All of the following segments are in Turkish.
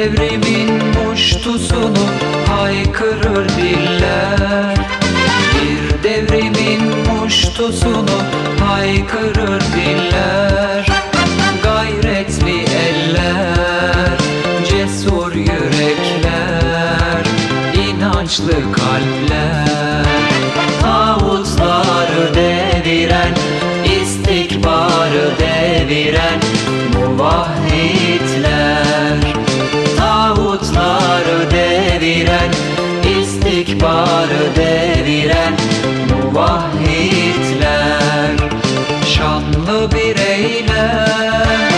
Devrimin muştusunu haykırır diller. Bir devrimin muştusunu haykırır diller. Gayretli eller, cesur yürekler, inançlı Şanlı bir eylem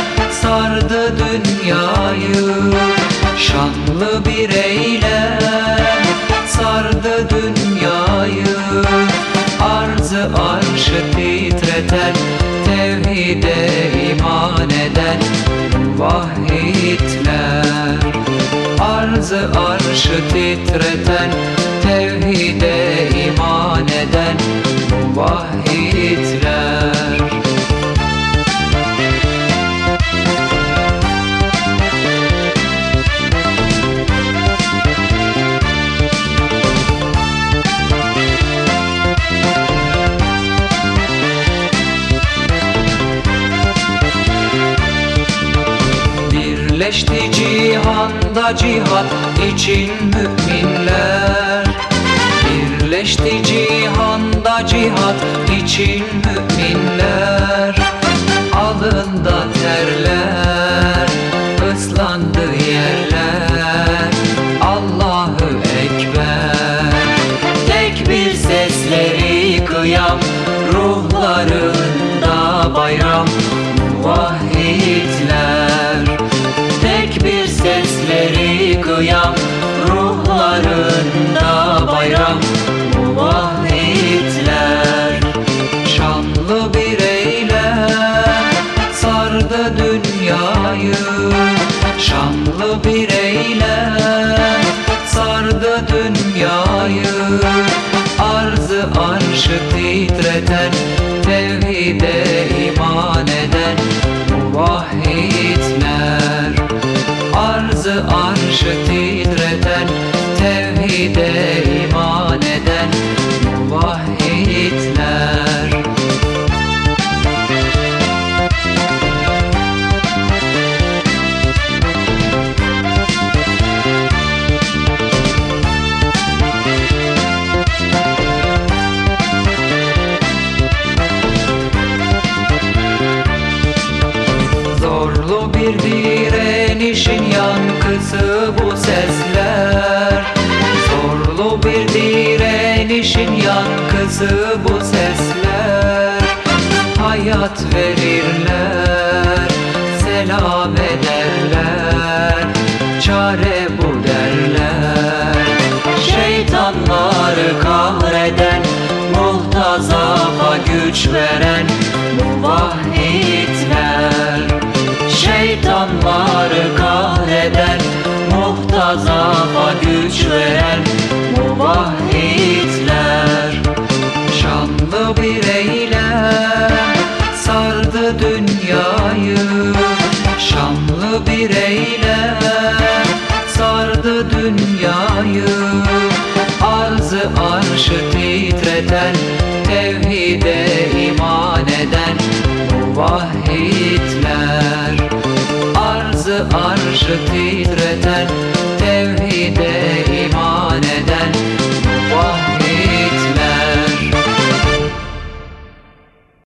sardı dünyayı. Şanlı bir eylem sardı dünyayı. Arzı arşı titreten Tevhide iman eden Vahitler. Arzı arşı titreten Tevhide iman eden Vahitler Birleşti cihanda cihat için müminler. Birleşti cihanda cihat için müminler. Alında terler, ıslandı yerler. Allahu Ekber. Tekbir sesleri kıyam Ruhlarında bayram. Muvahhidler kıyam Ruhlarında bayram Muvahhidler Şanlı bir eylem Sardı dünyayı. Şanlı bir eylem Sardı dünyayı. Arzı arşı titreten Tevhide iman Arzı arşı direnişin yankısı bu sesler. Hayat verirler, selam ederler Çare bu derler. Şeytanları kahreden Muhtazafa güç veren Muvahhidler Şeytanları kahreden Muhtazafa güç veren Eylem sardı dünyayı. Arzı arşı titreten Tevhide iman eden Muvahhidler. Arzı arşı titreten